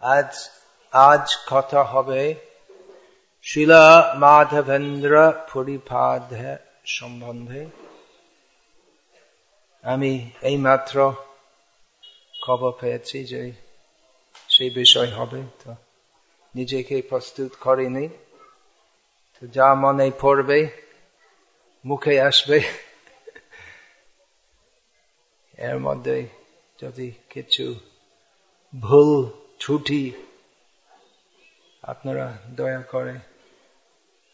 আজ আজ কথা হবে শিলা মাধবেন্দ্র পরিপাদ সম্বন্ধে। আমি এই মাত্র খবর পেয়েছি যে সেই বিষয় হবে, তো নিজেকে প্রস্তুত করিনি। তো যা মনে পড়বে, মুখে আসবে। এর মধ্যে যদি কিছু ভুল ছুটি। আপনারা দয়া করে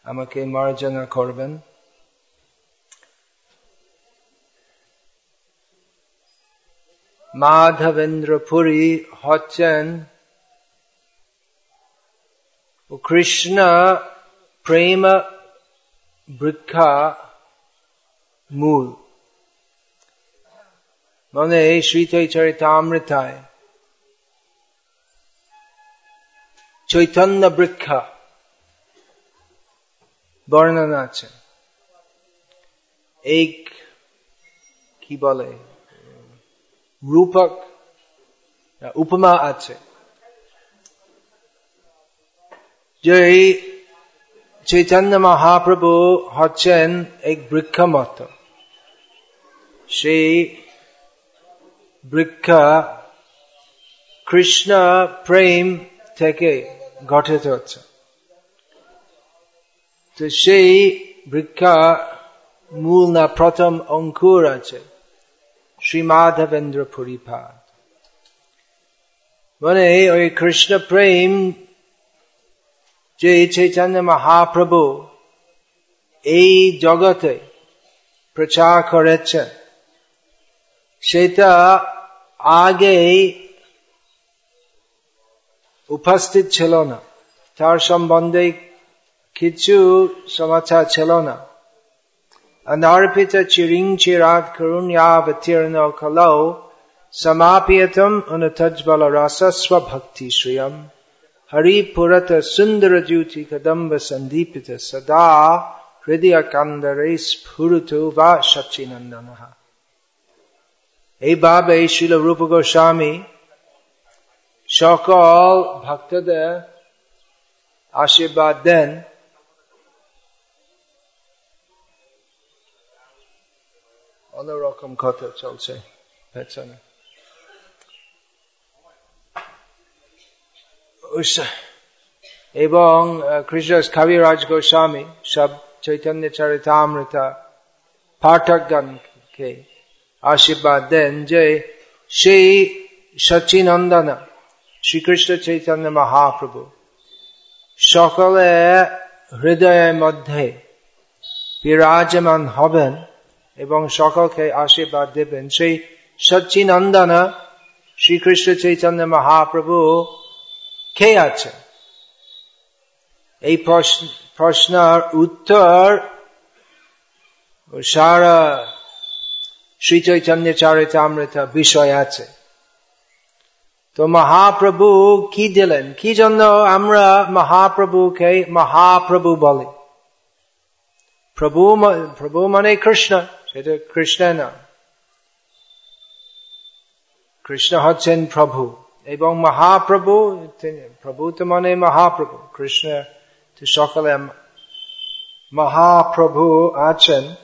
আমাকে মার্জনা করবেন। মাধবেন্দ্র পুরী হচ্ছেন কৃষ্ণ প্রেম বৃক্ষা মূল। মানে শ্রী চৈতন্য বৃক্ষা। বর্ণনা আছে। এই কি বলে? রূপক, উপমা আছে। যে এই চৈতন্য মহাপ্রভু হচ্ছেন এক বৃক্ষ মত সেই বৃক্ষ কৃষ্ণ প্রেম থেকে গঠিত হচ্ছে। তো সেই বৃক্ষা মূল না প্রথম অঙ্কুর আছে শ্রী মাধবেন্দ্র পরিপাত মানে ওই কৃষ্ণ প্রেম যে চৈতন্য মহাপ্রভু এই জগতে প্রচার করেছে সেটা আগে উপস্থিত ছিল না তার সম্বন্ধে কিছু সমাচার ছিল না अनर्पित चिरिंग चिरात करुण्यावतीर्ण कलौ समापियतम अनुतज्बल रसस्व भक्ति श्रियम हरिपुरत सुंदर ज्योति कदम्ब संदीपित सदा হৃদয় কান্দরে স্ফুরুত বা সচ্চিনন্দন এইভাবে শিল রূপ গোস্বামী সকল ভক্তদের আশীর্বাদ দেন অন্যরকম কথা চলছে পেছনে এবং কৃষ্ণ কবিরাজ গোস্বামী সব চৈতন্য চরিতামৃতা পাঠকগণকে আশীর্বাদ দেন যে সেই সচিনন্দন শ্রীকৃষ্ণ চৈতন্য মহাপ্রভু, সকলে হৃদয়ের মধ্যে বিরাজমান হবেন এবং সকলকে আশীর্বাদ দেবেন। সেই সচ্চিনন্দন শ্রীকৃষ্ণ চৈতন্য মহাপ্রভু কে আছে এই প্রশ্নের উত্তর সারা শ্রী চৈতন্য চারিতামৃত বিষয় আছে। তো মহাপ্রভু কি দিলেন? কি জন্য আমরা মহাপ্রভুকে মহাপ্রভু বলে? প্রভু প্রভু মানে কৃষ্ণ। সেটা কৃষ্ণ না। কৃষ্ণ হচ্ছেন প্রভু। এবং মহাপ্রভু প্রভু তো মানে মহাপ্রভু। কৃষ্ণ তো সকলে মহাপ্রভু আছেন।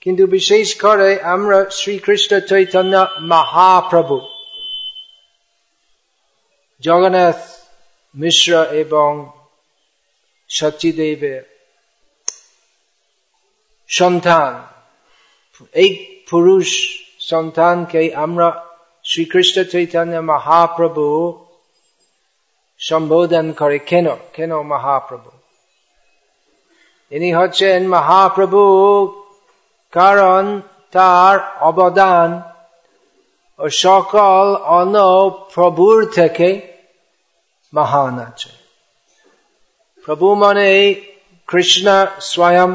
কিন্তু বিশেষ করে আমরা শ্রীকৃষ্ণ চৈতন্য মহাপ্রভু। জগন্নাথ মিশ্র এবং সচিদেবের সন্তান। এই পুরুষ সন্তানকে আমরা শ্রীকৃষ্ণ চৈতন্য মহাপ্রভু সম্বোধন করে। কেন? কেন মহাপ্রভু? ইনি হচ্ছেন মহাপ্রভু কারণ তার অবদান ও সকল অন্য প্রভুর থেকে মহান আছে প্রভু মানে কৃষ্ণ স্বয়ং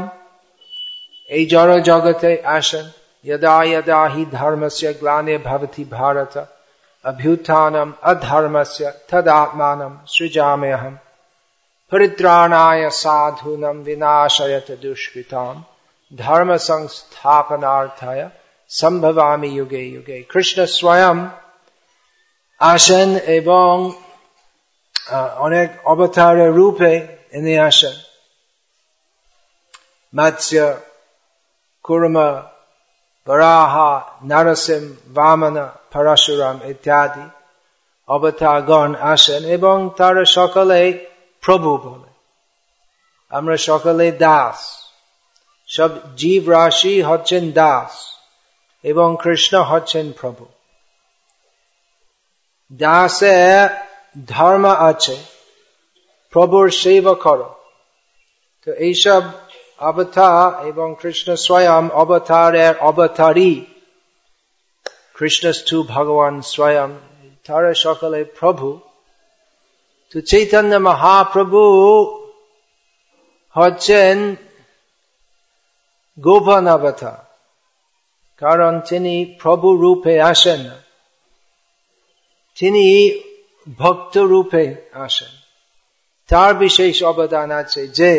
এই জড় জগতে আসেন यदा यदा हि धर्मस्य ग्लाने भवति भारत अभ्युत्थानम् अधर्मस्य तदात्मानं सृजाम्यहम् परित्राणाय साधूनं विनाशयत दुष्कृताम् ধর্ম সংস্থাপনার্থায় সম্ভবামি যুগে যুগে কৃষ্ণ স্বয়ং আসেন এবং অনেক অবতারের রূপে এনে আসেন মৎস্য কুর্মা বরাহা নরসিম বামনা পরশুরাম ইত্যাদি অবতারগণ আসেন এবং তারা সকলে প্রভু বলে আমরা সকলে দাস। সব জীব রাশি হচ্ছেন দাস। এবং কৃষ্ণ হচ্ছেন প্রভু। দাসে ধর্ম আছে, প্রভুর সেবা কর। তো এইসব অবতার এবং কৃষ্ণ স্বয়ং অবতারের অবতারী কৃষ্ণস্থু ভগবান স্বয়ং, তারা সকলে প্রভু। তো চৈতন্য মহাপ্রভু হচ্ছেন গোপন অবতার। কারণ তিনি প্রভু রূপে আসেন তিনি ভক্ত রূপে আসেন। তার বিশেষ অবদান আছে যে,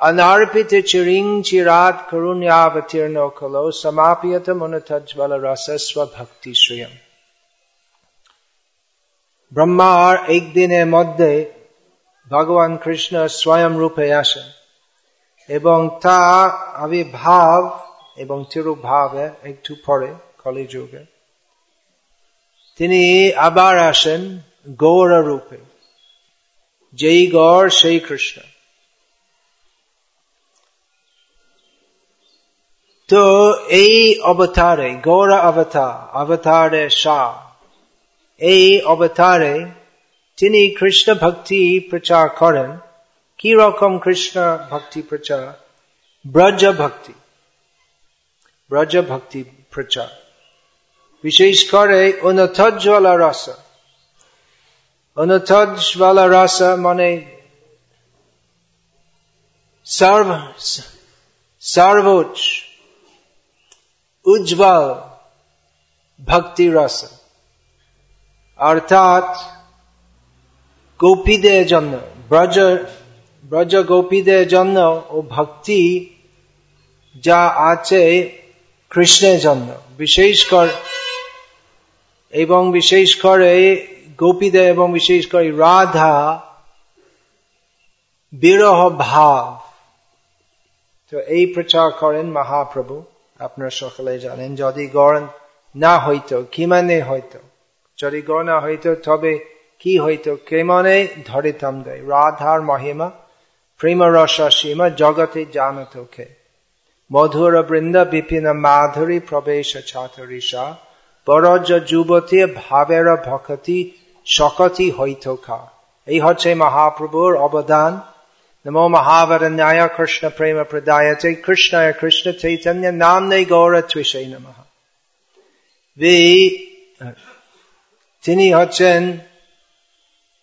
অনার্পিত চিরিং চিরাত করুণাবতীর্ণ খলো সমাপিয়ত মনতজ্বল রসস্ব ভক্তি শ্রিয়ম ব্রহ্মার একদিনের মধ্যে ভগবান কৃষ্ণ স্বয়ং রূপে আসেন এবং তা আবির্ভাব এবং তিরুভাবে একটু পরে কলিযুগে। তিনি আবার আসেন গৌর রূপে যেই গড়, সেই কৃষ্ণ। তো এই অবতারে, গৌর অবতার, অবতারে শাহ এই অবতারে তিনি কৃষ্ণ ভক্তি প্রচার করেন। কি রকম কৃষ্ণ ভক্তি প্রচার? ব্রজ ভক্তি। ব্রজ ভক্তি প্রচার বিশেষ করে অনথজ্জ্বলা রস অনথজ্জ্বলা রস মানে সর্ব সর্বোচ্চ উজ্জ্বল ভক্তি রস অর্থাৎ গোপীদের জন্য ব্রজ ব্রজ গোপীদের জন্য ও ভক্তি যা আছে কৃষ্ণের জন্য। বিশেষ কর এবং বিশেষ করে গোপীদের এবং বিশেষ করে রাধা বিরহ ভাব। তো এই প্রচার করেন মহাপ্রভু। আপনার সকলে জানেন, যদি গড় না হইতো, কি মানে হইতো? যদি গড় না হইতো, তবে কি হইতো? কেমনে ধরিতাম দেয় রাধার মহিমা প্রেম রস সীমা, জগতে জানত খে মধুর বৃন্দ বিপিন মাধুরী প্রবেশ ছাতরিষা বরজ যুবতী ভাবের ভকতি শকতি হইত খা এই হচ্ছে মহাপ্রভুর অবদান। নমো মহাবর ন্যায় কৃষ্ণ প্রেম প্রদায়তে কৃষ্ণ কৃষ্ণ চৈতন্য নাম নেই গৌর ত্বিষৈ নম তিনি হচ্ছেন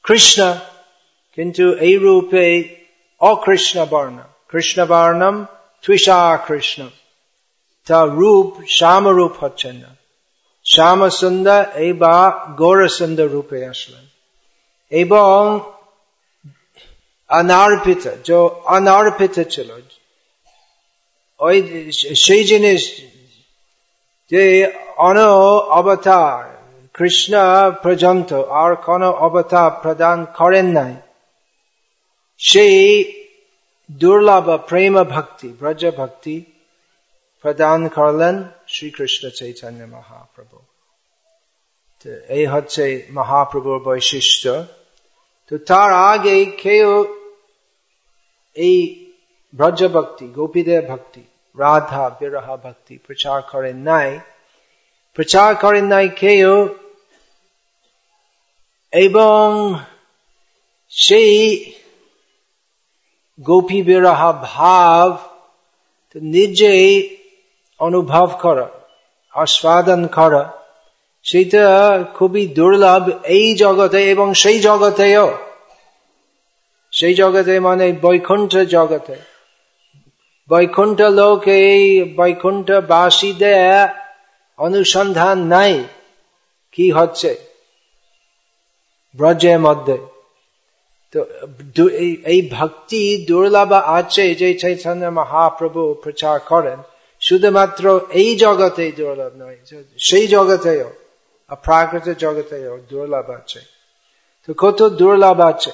কৃষ্ণ, কিন্তু এই রূপে অকৃষ্ণ বর্ণ কৃষ্ণ বর্ণম ত্বিষা কৃষ্ণ তার রূপ শ্যাম রূপ হচ্ছেন না শ্যাম সুন্দর এই বা গৌর সুন্দর রূপে আসলেন এবং অনার্পিত যে অনার্পিত ছিল ওই সেই জিনিস যে অন অবতার কৃষ্ণ পর্যন্ত আর কোন অবতার প্রদান করেন নাই সেই দুর্লভ প্রেম ভক্তি ব্রজ ভক্তি প্রদান করলেন শ্রীকৃষ্ণ চৈতন্য মহাপ্রভু এই হচ্ছে মহাপ্রভুর বৈশিষ্ট্য তো তার আগে কেউ এই ব্রজ ভক্তি গোপীদের ভক্তি রাধা বিরহা ভক্তি প্রচার করেন নাই প্রচার করেন নাই কেউ এবং সেই গোপী বিরহা ভাব নিজেই অনুভব করা, আস্বাদন করা। সেটা খুবই দুর্লভ এই জগতে এবং সেই জগতেও। সেই জগতে মানে বৈকুণ্ঠ জগতে। বৈকুণ্ঠ লোক এই বৈকুণ্ঠ বাসীদের অনুসন্ধান নাই। কি হচ্ছে? ব্রজের মধ্যে। তো এই ভক্তি দুর্লভ আছে যে চৈতন্য মহাপ্রভু প্রচার করেন। শুধুমাত্র এই জগতে দুর্লভ নয়, সেই জগতেও প্রাকৃত জগতেও দুর্লভ আছে। তো কত দুর্লভ আছে?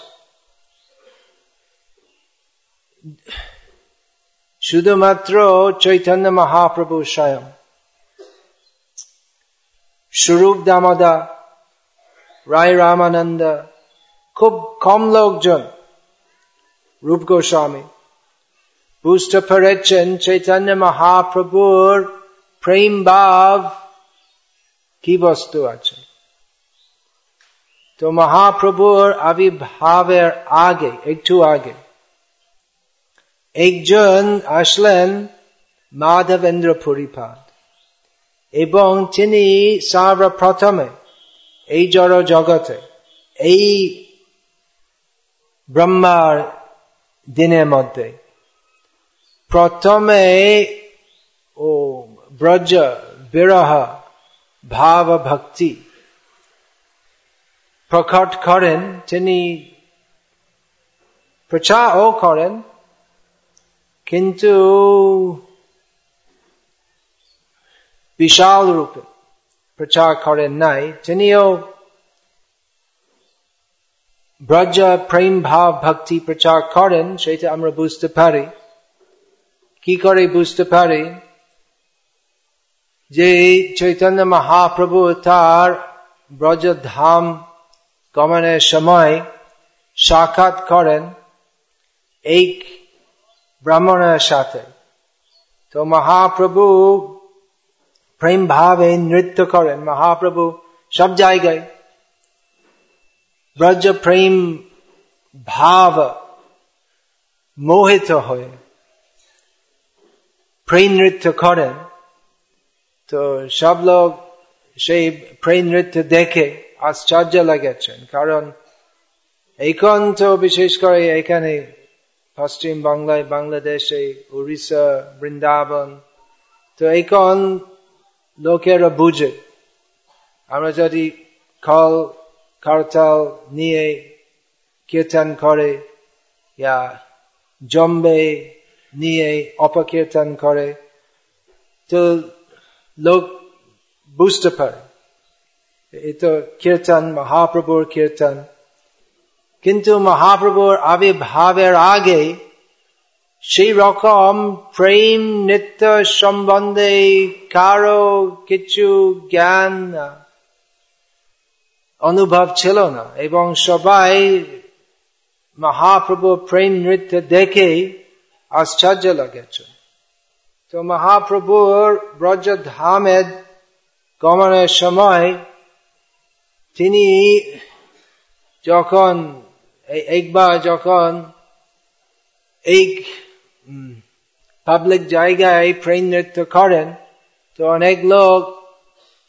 শুধুমাত্র চৈতন্য মহাপ্রভু স্বয়ং। স্বরূপ দামদা রায় রামানন্দ খুব কম লোকজন। রূপ গোস্বামী। বুঝতে পেরেছেন চৈতন্য মহাপ্রভুর প্রেম ভাব। কি বস্তু আছে? তো মহাপ্রভুর আবির্ভাবের আগে, একটু আগে, একজন আসলেন মাধবেন্দ্র পরিপাদ এবং তিনি সর্বপ্রথমে এই জড় জগতে এই ব্রহ্মার দিনের মধ্যে। প্রথমে ও ব্রজ বিরহ ভাব ভক্তি প্রকট করেন, তিনি প্রচারও করেন, কিন্তু বিশাল রূপে প্রচার করেন নাই। তিনিও ব্রজ প্রেম ভাব ভক্তি প্রচার করেন সেটা আমরা বুঝতে পারি কি করে বুঝতে পারি যে চৈতন্য মহাপ্রভু তার ব্রজধাম গমনের সময় সাক্ষাৎ করেন এই ব্রাহ্মণের সাথে তো মহাপ্রভু প্রেম ভাবে নৃত্য করেন মহাপ্রভু সব জায়গায় ব্রজ প্রেম ভাব মোহিত হয়ে। প্রেম নৃত্য করেন তো সব লোক সেই প্রেম নৃত্য দেখে আশ্চর্য লেগেছেন। কারণ এখন তো বিশেষ করে এখানে পশ্চিম বাংলায়, বাংলাদেশে, উড়িষ্যা, বৃন্দাবন, তো এখন লোকেরা বুঝে। আমরা যদি খল করতাল নিয়ে কীর্তন করে, ইয়া জম্বে নিয়ে অপকীর্তন করে, তো লোক বুঝতে পারে এই তো কীর্তন, মহাপ্রভুর কীর্তন। কিন্তু মহাপ্রভুর আবির্ভাবের আগে সেই রকম প্রেম নৃত্য সম্বন্ধে কারও কিছু জ্ঞান অনুভব ছিল না। এবং সবাই মহাপ্রভু প্রেম নৃত্য দেখে আশ্চর্য লাগেছে। তো মহাপ্রভুর ব্রজধামের গমনের সময় তিনি যখন একবার যখন এই পাবলিক জায়গায় প্রেম নৃত্য করেন, তো অনেক লোক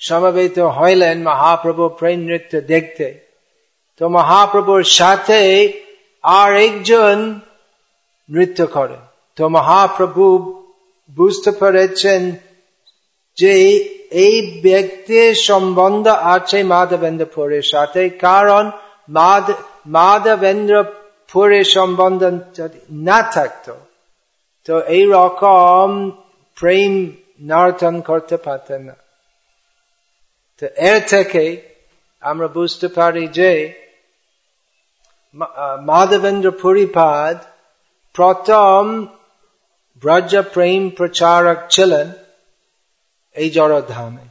সমবেত হইলেন মহাপ্রভু প্রেম নৃত্য দেখতে। তো মহাপ্রভুর সাথে আর একজন নৃত্য করে তো মহাপ্রভু বুঝতে পেরেছেন যে এই ব্যক্তির সম্বন্ধ আছে মাধবেন্দ্রপুরের সাথে, কারণ মাধবেন্দ্রপুরের সম্বন্ধ যদি না থাকত, তো এই রকম প্রেম নর্তন করতে পারতেন না। তো এর থেকে আমরা বুঝতে পারি যে মাধবেন্দ্র পরিপাদ প্রথম ব্রজ প্রেম প্রচারক ছিলেন এই জড়ধামে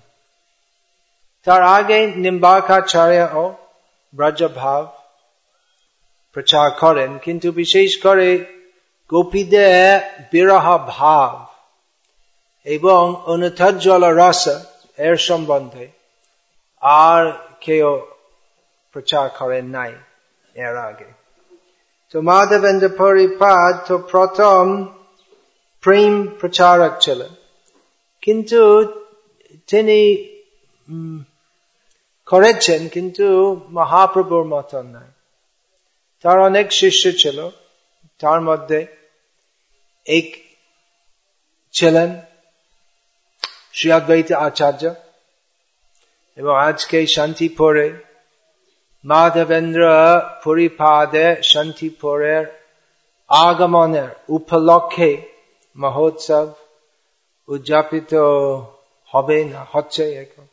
তার আগে নিম্বাকাচার্য ও ব্রজভাব প্রচার করেন কিন্তু বিশেষ করে গোপীদের বিরহ ভাব এবং অনুথজ্জল রস এর সম্বন্ধে আর কেউ প্রচার করেন নাই এর আগে তো মাধবেন্দ্র পরিপাদ তো প্রথম প্রেম প্রচারক ছিলেন কিন্তু তিনি করেছেন কিন্তু মহাপ্রভুর মতন নাই তার অনেক শিষ্য ছিল তার মধ্যে এক ছিলেন শ্রী আচার্য এবং আজকে শান্তিপুরে মাধবেন্দ্র পরিপাদে শান্তিপুরের আগমনের উপলক্ষে মহোৎসব উদযাপিত হবে না, হচ্ছে এখন।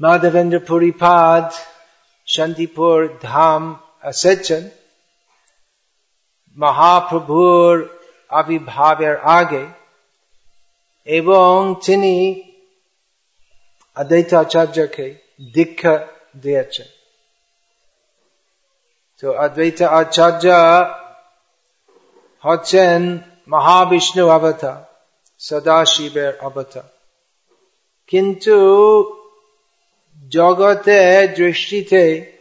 মাধবেন্দ্র পরিপাদ শান্তিপুর ধাম এসেছেন। মহাপ্রভুর আবির্ভাবের আগে এবং তিনি অদ্বৈত আচার্যকে দীক্ষা দিয়েছেন। তো অদ্বৈত আচার্য হচ্ছেন মহাবিষ্ণু অবতার, সদাশিবের অবতার। কিন্তু জগতে দৃষ্টিতে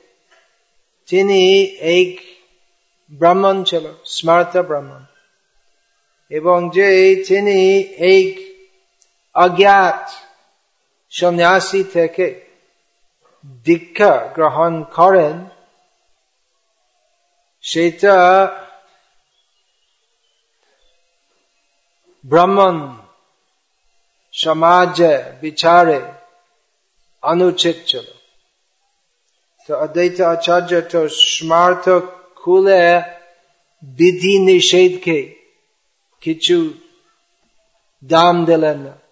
তিনি এক ব্রাহ্মণ ছিল, স্মার্ত ব্রাহ্মণ। এবং যে তিনি এক অজ্ঞাত সন্ন্যাসী থেকে দীক্ষা গ্রহণ করেন। সেটা ব্রাহ্মণ সমাজে বিচারে অনুচিত ছিল। তো অদ্বৈত আচার্য তো স্মার্ত খুলে বিধি নিষেধকে কিছু দাম দিলেন না।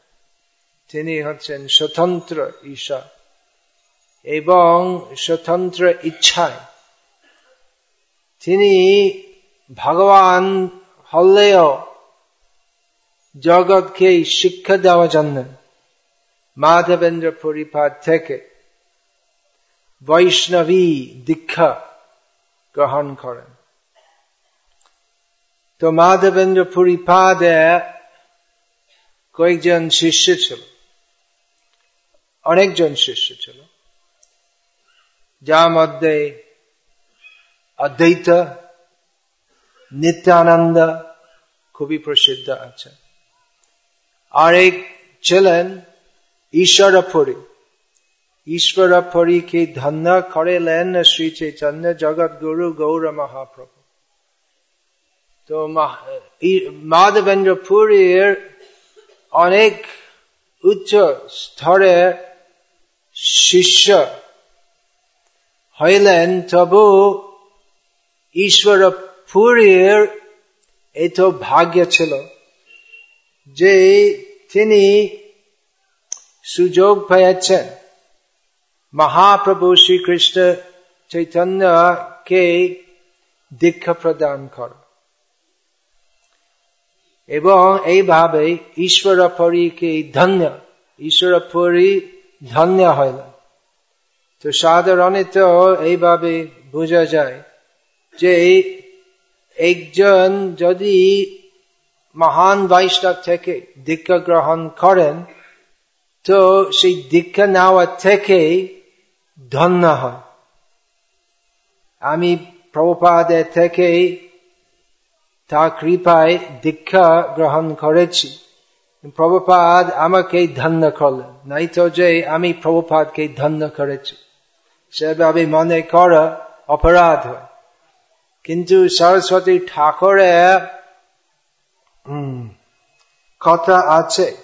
তিনি হচ্ছেন স্বতন্ত্র ঈশ্বর এবং স্বতন্ত্র ইচ্ছায়। তিনি ভগবান হলেও জগৎকে শিক্ষা দেওয়ার জন্য মাধবেন্দ্র পরিপাত থেকে বৈষ্ণবী দীক্ষা গ্রহণ করেন। তো মাধবেন্দ্র পরিপাদে কয়েকজন শিষ্য ছিল। অনেকজন শিষ্য ছিল। যার মধ্যে অদ্বৈত, নিত্যানন্দ খুবই প্রসিদ্ধ আছে আরেক ছিলেন ঈশ্বরপুরী। ঈশ্বরপুরীকে ধন্য করেলেন শ্রী চৈতন্য জগৎ গুরু গৌর মহাপ্রভু। তো মাধবেন্দ্র পুরীর অনেক উচ্চ স্তরে শিষ্য হইলেন, তবু ঈশ্বর পুরীর এত ভাগ্য ছিল যে তিনি সুযোগ পেয়েছেন। মহাপ্রভু শ্রীকৃষ্ণ চৈতন্যকে দীক্ষা প্রদান কর এবং এইভাবে ঈশ্বর পরীকে ধন্য ঈশ্বর পরী ধন্য হইল তো সাধারণত এইভাবে বোঝা যায় যে একজন যদি মহান বৈষ্ণব থেকে দীক্ষা গ্রহণ করেন, তো সেই দীক্ষা নেওয়া থেকে ধন্য হয়। আমি প্রভুপাদের থেকে তার কৃপায় দীক্ষা গ্রহণ করেছি। প্রভুপাদ আমাকে ধন্য করলেন নাই তো যে আমি প্রভুপাদ প্রভুপাদকে ধন্য করেছি সেভাবে মনে করা অপরাধ কিন্তু সরস্বতী ঠাকুরের কথা আছে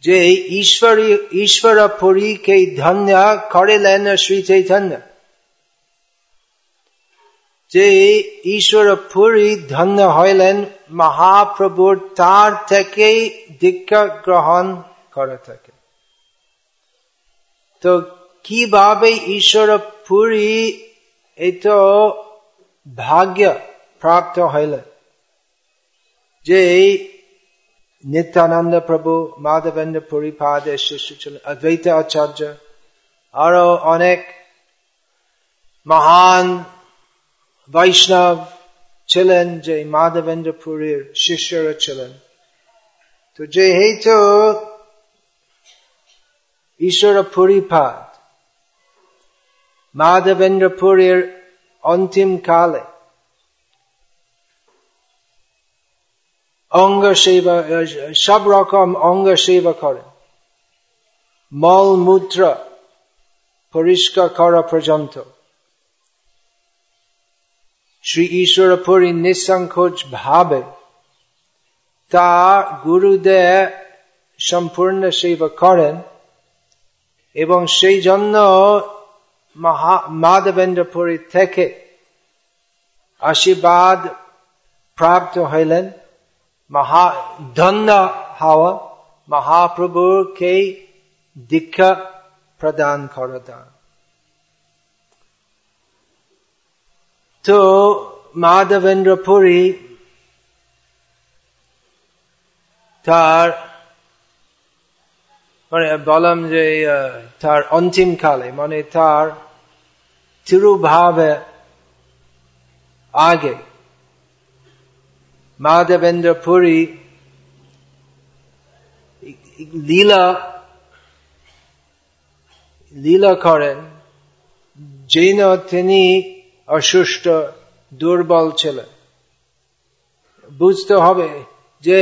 যে ঈশ্বরী ঈশ্বর পুরী পুরীকে ধন্য করিলেন শ্রী চৈতন্য যে ঈশ্বর পুরী ধন্য হইলেন মহাপ্রভুর তার থেকে দীক্ষা গ্রহণ করে থাকে। তো কীভাবে ঈশ্বর পুরী এত ভাগ্য প্রাপ্ত হইলেন? যে নিত্যানন্দ প্রভু, মাধবেন্দ্র পরিপাদের শিষ্য ছিলেন অদ্বৈত আচার্য, আরও অনেক মহান বৈষ্ণব ছিলেন যে মাধবেন্দ্র পুরীর শিষ্যরা ছিলেন তো যেহেতু ঈশ্বর পরিপাদ মাধবেন্দ্র পুরীর অন্তিম কালে অঙ্গ সেবা সব রকম অঙ্গ সেবা করে মল মূত্র পরিষ্কার করা পর্যন্ত শ্রী ঈশ্বর পুরী নিঃসংকোচ ভাবে তা গুরুদেব সম্পূর্ণ সেবা করেন এবং সেই জন্য মাধবেন্দ্রপুরী থেকে আশীর্বাদ প্রাপ্ত হইলেন মহা ধন্য হওয়া মহাপ্রভুকে দীক্ষা প্রদান করা তো মাধবেন্দ্র পুরী তার মানে বললাম যে তার অন্তিম কালে মানে তার তিরুভাবে আগে মাধবেন্দ্র পুরী লীলা লীলা করেন, যেন তিনি অসুস্থ, দুর্বল ছিলেন বুঝতে হবে যে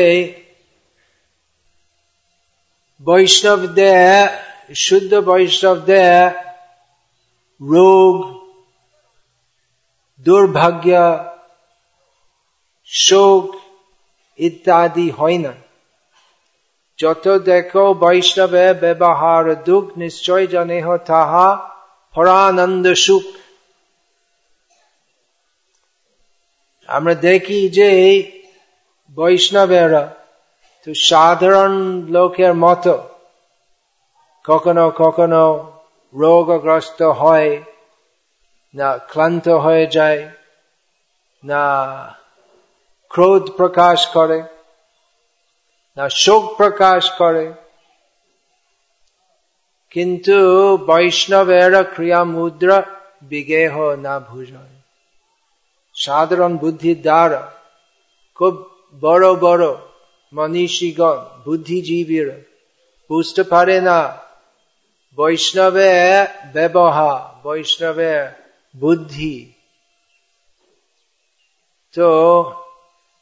বৈষ্ণবদের শুদ্ধ বৈষ্ণবদের রোগ, দুর্ভাগ্য, শোক ইত্যাদি হয় না। যত দেখো বৈষ্ণবে ব্যবহার, দুঃখ নিশ্চয় জানে তাহা, পরানন্দ সুখ। আমরা দেখি যে বৈষ্ণবেরা তো সাধারণ লোকের মতো কখনো কখনো রোগগ্রস্ত হয়, না ক্লান্ত হয়ে যায়, না ক্রোধ প্রকাশ করে, না শোক প্রকাশ করে। কিন্তু বৈষ্ণবের ক্রিয়া মুদ্রা বিগেহ না ভূষণ সাধারণ বুদ্ধির দ্বারা খুব বড় বড় মনীষীগণ, বুদ্ধিজীবীর, বুঝতে পারে না। বৈষ্ণবে ব্যবহার বৈষ্ণবে বুদ্ধি। তো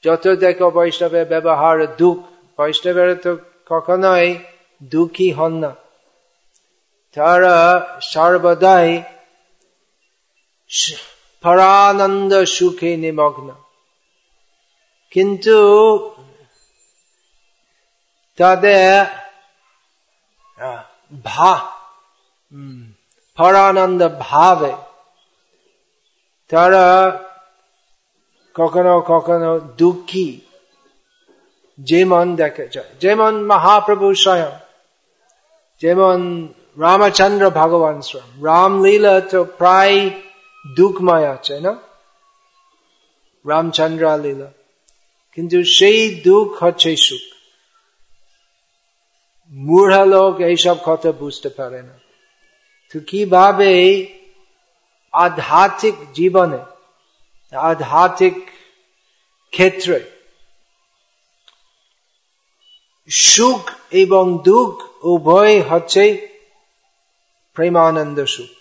যত দেখো বৈষ্ণবে ব্যবহার দুঃখ, বৈষ্ণবের তো কখনোই দুঃখী হন না। তারা সর্বদাই পরানন্দ সুখে নিমগ্ন। কিন্তু তাদের ভা পরানন্দ ভাবে তারা কখনো কখনো দুঃখী। যেমন দেখা যায়, যেমন মহাপ্রভু স্বয়ং, যেমন রামচন্দ্র ভগবান স্বয়ং, রামলীলা তো প্রায় দুঃখময় আছে না রামচন্দ্র লীলা কিন্তু সেই দুঃখ হচ্ছে সুখ মূঢ় লোক এইসব কথা বুঝতে পারে না তো কীভাবে আধ্যাত্মিক জীবনে আধ্যাত্মিক ক্ষেত্রে সুখ এবং দুঃখ উভয় হচ্ছে প্রেমানন্দ সুখ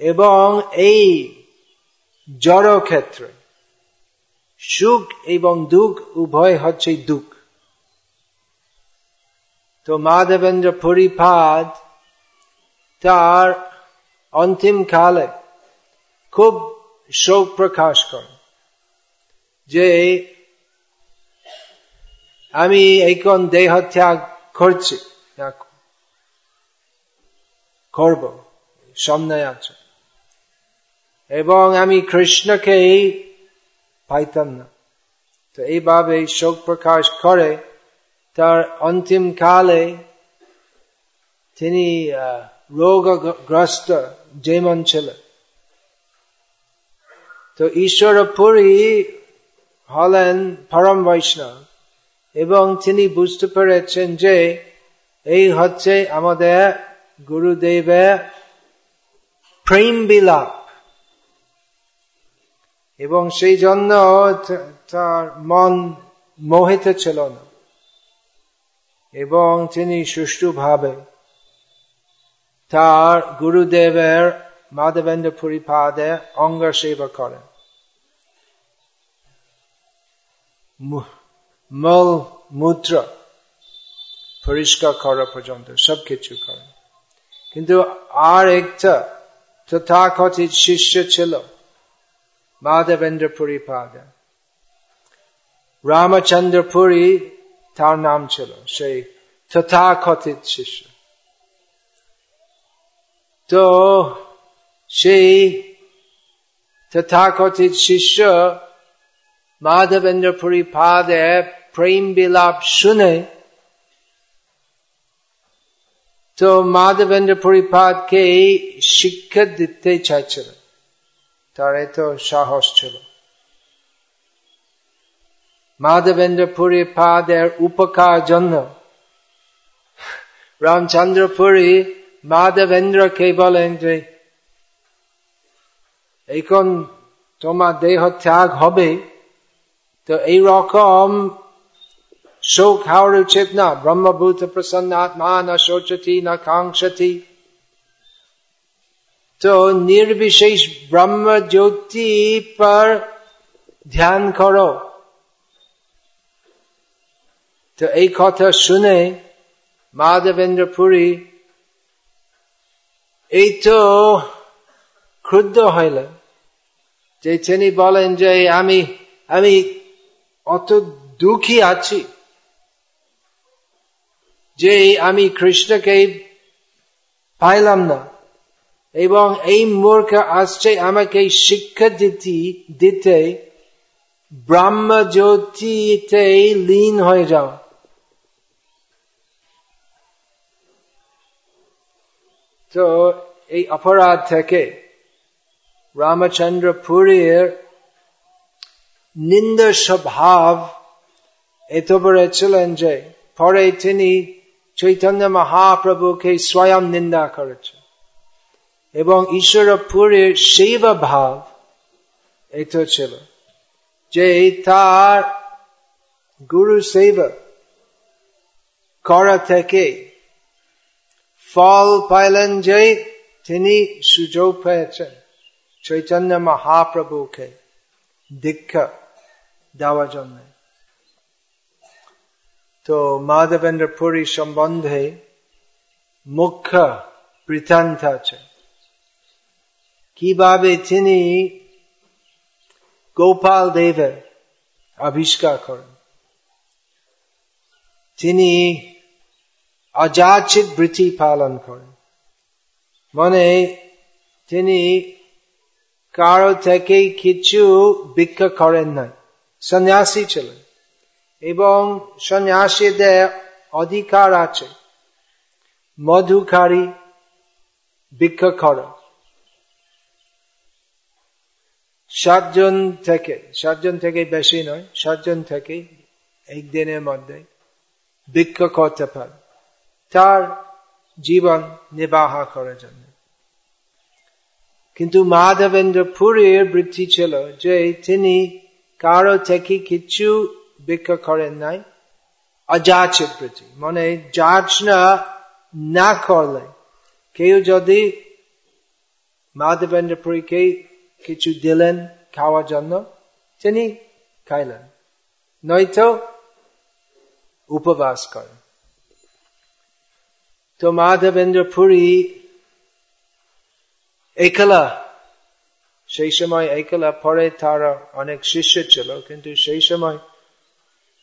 এবং এই জড় ক্ষেত্রে, সুখ এবং দুঃখ, উভয় হচ্ছে দুঃখ। তো মাধবেন্দ্র পরিপাদ তার অন্তিম কালে খুব শোক প্রকাশ করে যে, আমি এখন দেহ ত্যাগ করছি। করব, সামনে আছে। এবং আমি কৃষ্ণকে পাইতাম না। তো এইভাবে শোক প্রকাশ করে তার অন্তিম কালে তিনি রোগগ্রস্ত যেমন ছিলেন তো ঈশ্বর পুরী হলেন পরম বৈষ্ণব এবং তিনি বুঝতে পেরেছেন যে এই হচ্ছে আমাদের গুরুদেবের প্রেম বিলাপ। এবং সেই জন্য তার মন মোহিত ছিল না। এবং তিনি সুষ্ঠুভাবে তার গুরুদেবের মাধবেন্দ্র পরিপাদে অঙ্গ সেবা করেন। মল মূত্র পরিষ্কার করা পর্যন্ত সবকিছু করেন। কিন্তু আর একটা তথাকথিত শিষ্য ছিল মাধবেন্দ্র পুরী পাদ রামচন্দ্র পুরী তার নাম ছিল সেই তথাকথিত শিষ্য তো সেই তথাকথিত শিষ্য মাধবেন্দ্র পুরী পাদে প্রেম বিলাপ শুনে তো মাধবেন্দ্র পরিপাদকে শিক্ষা দিতে চাইছিলেন তার এত সাহস ছিল। মাধবেন্দ্র পুরী পাদের উপকার জন্য রামচন্দ্র পুরী মাধবেন্দ্রকে বলেন যে এখন তোমার দেহ ত্যাগ হবে, তো এই রকম শোক হওয়ার উচিত না ব্রহ্মভূত প্রসন্ন আত্মা না শোচতি না কাঙ্ক্ষতি তো নির্বিশেষ ব্রহ্ম জ্যোতি পর ধ্যান করো। তো এই কথা শুনে মাধবেন্দ্র পুরী এই তো ক্ষুদ্র হইলেন। যে তিনি বলেন যে আমি আমি অত দুঃখী আছি যে আমি কৃষ্ণকে পাইলাম না। এবং এই মূর্খ আসছে আমাকে শিক্ষা দিতে দিতে ব্রহ্ম জ্যোতিতে লীন হয়ে যাও। তো এই অপরাধ থেকে রামচন্দ্র পুরীর নিন্দ স্বভাব এত বড় ছিলেন যে পরে তিনি চৈতন্য মহাপ্রভুকে স্বয়ং নিন্দা করেছেন। এবং ঈশ্বর পুরীর শৈব ভাব এত ছিল যে তার গুরু সেবা করা থেকে ফল পাইলেন যে তিনি সুযোগ পেয়েছেন। চৈতন্য মহাপ্রভুকে দীক্ষা দেওয়ার জন্য। তো মাধবেন্দ্র পুরী সম্বন্ধে মুখ্য বৃত্তান্ত আছে। কীভাবে তিনি গোপাল দেবের আবিষ্কার করেন? তিনি অযাচিত বৃত্তি পালন করেন। মানে তিনি কারও থেকে কিছু ভিক্ষা করেন নাই, সন্ন্যাসী ছিলেন এবং সন্ন্যাসীদের অধিকার আছে। মধুকারী ভিক্ষা করা সাতজন থেকে সাতজন থেকে বেশি নয়, সাতজন থেকে একদিনের মধ্যে ভিক্ষা করতে পারে। তার জীবন নির্বাহ করার জন্য। কিন্তু মাধবেন্দ্র পুরীর বৃত্তি ছিল যে তিনি কারও থেকে কিছু ভিক্ষা করেন নাই, অযাচিত বৃত্তি। মানে যাচনা না করলে। কেউ যদি মাধবেন্দ্র পুরীকে কিছু দিলেন, খাওয়ার জন্য। তিনি খাইলেন। নয়তো উপবাস করেন। তো মাধবেন্দ্র পুরী একলা, সেই সময় একলা, পরে তার অনেক শিষ্য ছিল, কিন্তু সেই সময়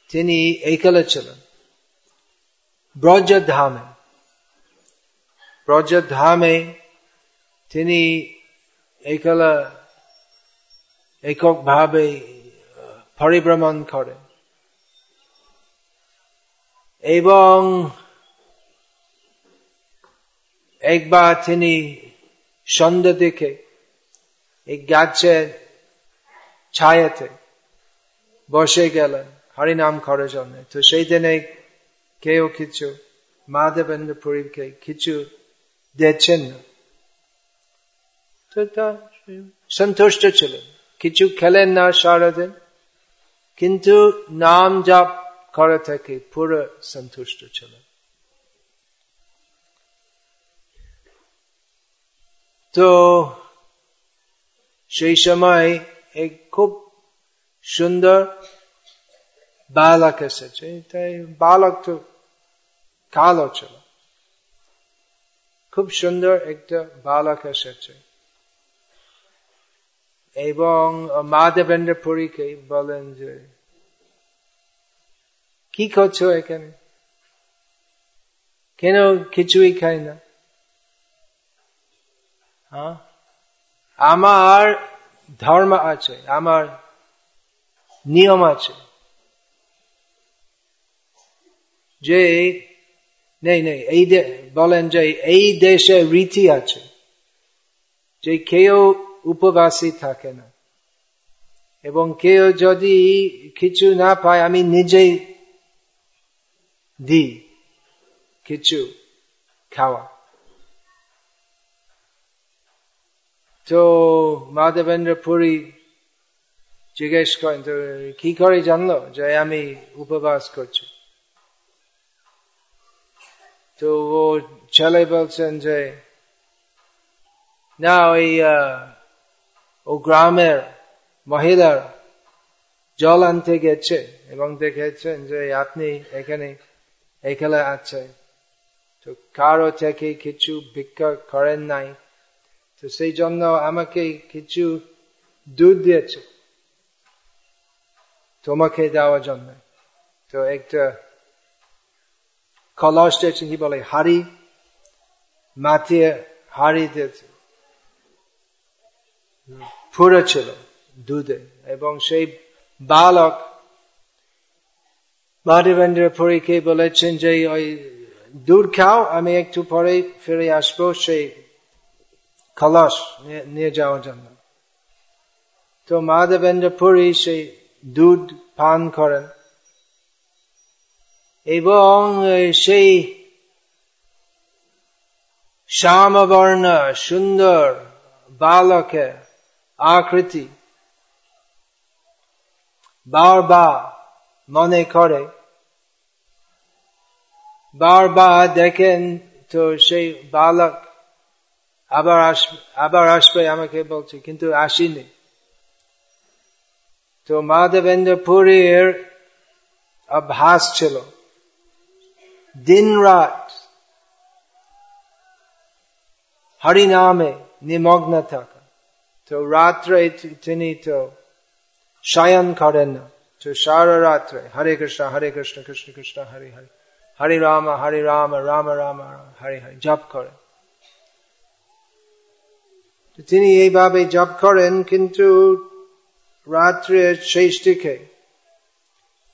তিনি একলা ছিলেন। ব্রজধামে ব্রজধামে তিনি একলা এককভাবে পরিভ্রমণ করেন এবং একবার তিনি সন্ধ্যা দিকে এই গাছের ছায়াতে বসে গেলেন, হরিনাম করার জন্য। তো সেই দিনে কেউ কিছু মাধবেন্দ্র পুরীকে কিছু দিচ্ছেন না। তো তা সন্তুষ্ট ছিলেন। কিছু খেলেন না সারাদিন, কিন্তু নাম জাপ করা থেকে, পুরো সন্তুষ্ট ছিলেন তো সেই সময় এক খুব সুন্দর বালক এসেছে, তাই বালক তো কালো ছিল। খুব সুন্দর একটা বালক এসেছে। এবং মাধবেন্দ্র পুরীকে বলেন যে, কি করছ এখানে? কেন কিছুই খাই না? আমার ধর্ম আছে, আমার নিয়ম আছে। যে, নেই নেই, এই বলেন যে, এই দেশে রীতি আছে। যে কেউ উপবাসী থাকে না এবং কেউ যদি কিছু না পায়, আমি নিজেই দিই কিছু খাওয়া। তো মাধবেন্দ্র পুরী জিজ্ঞেস করেন, তো কি করে জানলো যে আমি উপবাস করছি? তো ও ছেলে বলছেন যে, না, ওই ও গ্রামের মহিলার জল আনতে গেছে এবং দেখেছেন যে আপনি এখানে এখানে আছে। তো কারও থেকে কিছু ভিক্ষা করেন নাই। তো সেই জন্য আমাকে কিছু দুধ দিয়েছে তোমাকে দেওয়ার জন্য। তো একটা কলস দিয়েছে, কি বলে, হাড়ি মাটিয়ে হাড়ি দিয়েছে। পুরো ছিল দুধে, এবং সেই বালক মাধবেন্দ্র পরীকে বলেছেন যে, ওই দুধ খাও, আমি একটু পরে ফিরে আসব সেই কলস নিয়ে যাওয়ার জন্য। তো মাধবেন্দ্র পুরী সেই দুধ পান করেন। এবং সেই শ্যামবর্ণ সুন্দর বালকের আকৃতি বারবার মনে করে বারবার দেখেন তো সেই বালক আবার আসবে আবার আসবে আমাকে বলছে কিন্তু আসিনি তো মাধবেন্দ্র পুরীর অভ্যাস ছিল দিন রাত হরিনামে নিমগ্ন থাকা তো রাত্রে তিনি তো শয়ন করেন না তো সারা রাত্রে হরে কৃষ্ণ হরে কৃষ্ণ কৃষ্ণ কৃষ্ণ হরে হরে হরে রাম হরে রাম রাম রাম হরে হরে জপ করেন তিনি এইভাবে জপ করেন কিন্তু রাত্রের শেষ দিকে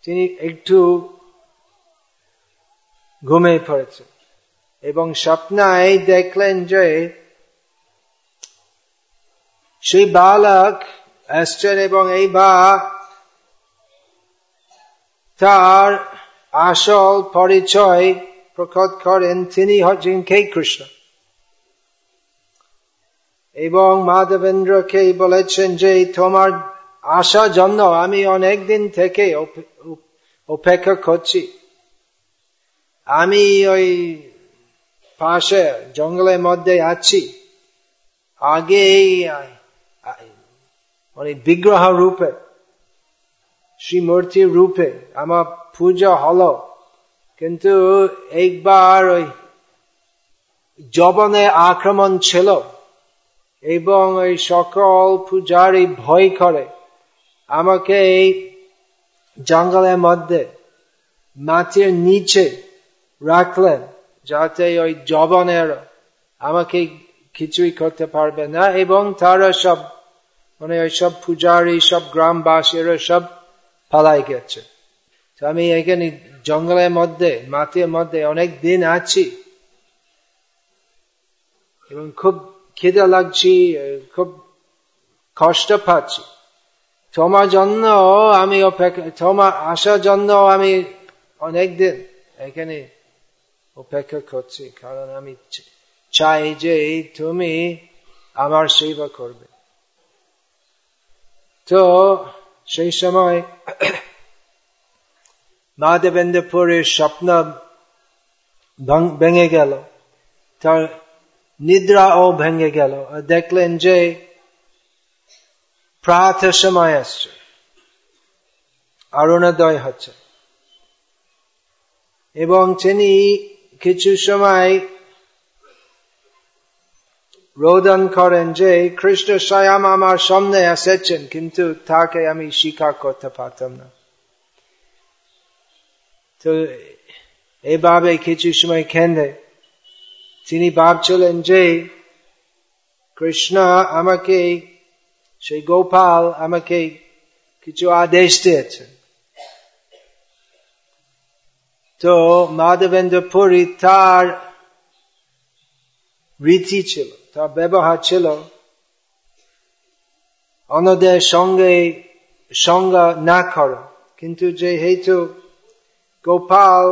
তিনি একটু ঘুমে পড়েছে এবং স্বপ্নায় দেখলেন যে সেই বালক আসছেন এবং এই বা তার আসল পরিচয় প্রকট করেন তিনি হচ্ছেন কে কৃষ্ণ। এবং মাধবেন্দ্রকে বলেছেন যে, তোমার আসার জন্য আমি অনেক দিন থেকে অপেক্ষা করছি। আমি ওই পাশে জঙ্গলের মধ্যে আছি। আগে মানে বিগ্রহ রূপে শ্রীমূর্তির রূপে আমার পূজা হলো। কিন্তু একবার ওই জবনে আক্রমণ ছিল এবং ওই সকল পূজারই ভয় করে আমাকে এই জঙ্গলের মধ্যে মাটির নিচে রাখলেন যাতে ওই জবনের আমাকে কিছুই করতে পারবে না এবং তারা সব মানে ওই সব পূজারি, সব গ্রামবাসীরা সব পালাই গেছে। তো আমি এখানে জঙ্গলের মধ্যে, মাটির মধ্যে অনেক দিন আছি। এবং খুব খিদে লাগছি, খুব কষ্ট পাচ্ছি। তোমার জন্য আমি অপেক্ষা, তোমার আসার জন্য আমি অনেকদিন এখানে অপেক্ষা করছি, কারণ আমি চাই যে তুমি আমার সেবা করবে। তো সেই সময় মাধবেন্দ্রপুরের স্বপ্ন ভেঙে গেল। তার নিদ্রাও ভেঙে গেল। দেখলেন যে প্রাত সময় আসছে। অরুণোদয় হচ্ছে। এবং তিনি কিছু সময় রোদন করেন যে কৃষ্ণ স্বয়ং আমার সামনে এসেছেন কিন্তু তাকে আমি স্বীকার করতে পারতাম না তো এভাবে কিছু সময় কেন্দ্রে তিনি ভাবছিলেন যে কৃষ্ণ আমাকে সেই গোপাল আমাকে কিছু আদেশ দিয়েছে তো মাধবেন্দ্র পুরী তার রীতি ছিল তার ব্যবহার ছিল অন্যদের সঙ্গে সংজ্ঞা না করো। কিন্তু যে হেতু গোপাল